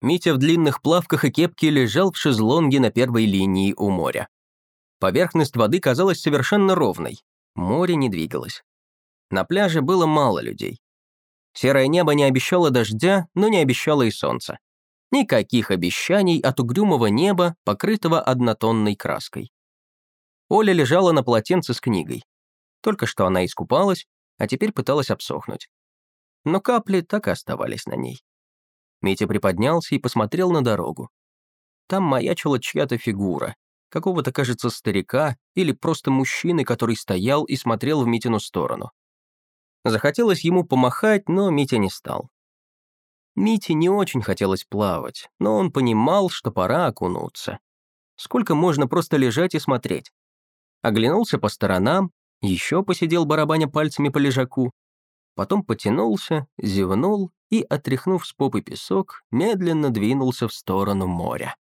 Митя в длинных плавках и кепке лежал в шезлонге на первой линии у моря. Поверхность воды казалась совершенно ровной. Море не двигалось. На пляже было мало людей. Серое небо не обещало дождя, но не обещало и солнца. Никаких обещаний от угрюмого неба, покрытого однотонной краской. Оля лежала на полотенце с книгой. Только что она искупалась, а теперь пыталась обсохнуть. Но капли так и оставались на ней. Митя приподнялся и посмотрел на дорогу. Там маячила чья-то фигура, какого-то, кажется, старика или просто мужчины, который стоял и смотрел в Митину сторону. Захотелось ему помахать, но Митя не стал. Мите не очень хотелось плавать, но он понимал, что пора окунуться. Сколько можно просто лежать и смотреть? Оглянулся по сторонам, еще посидел барабаня пальцами по лежаку, потом потянулся, зевнул и, отряхнув с попы песок, медленно двинулся в сторону моря.